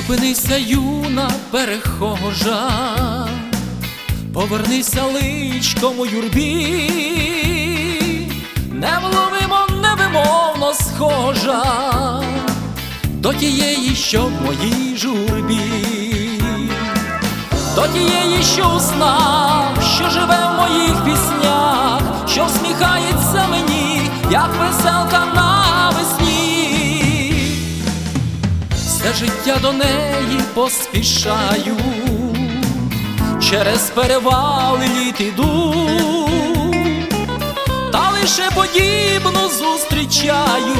Зупинися, юна перехожа, повернися личком у юрбі, невловимо, невимовно схожа до тієї, що в моїй журбі, до тієї, що у снах, що живе все життя до неї поспішаю, через перевали літ іду, та лише подібну зустрічаю.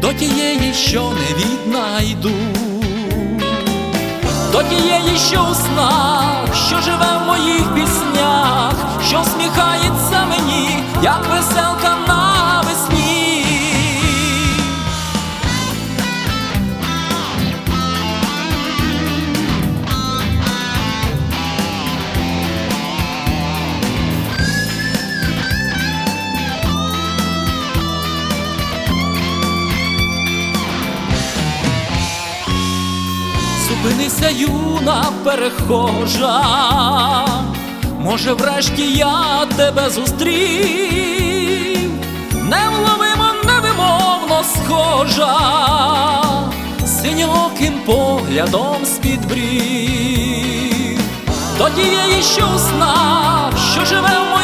До тієї, що не віднайду, до тієї, що у снах, що живе в моїх піснях, що всміхається мені, як веселка Зупинися, юна перехожа, може, врешті я тебе зустрів, невловимо, невимовно схожа, синьоким поглядом з-під брів, до тієї, що у що живе в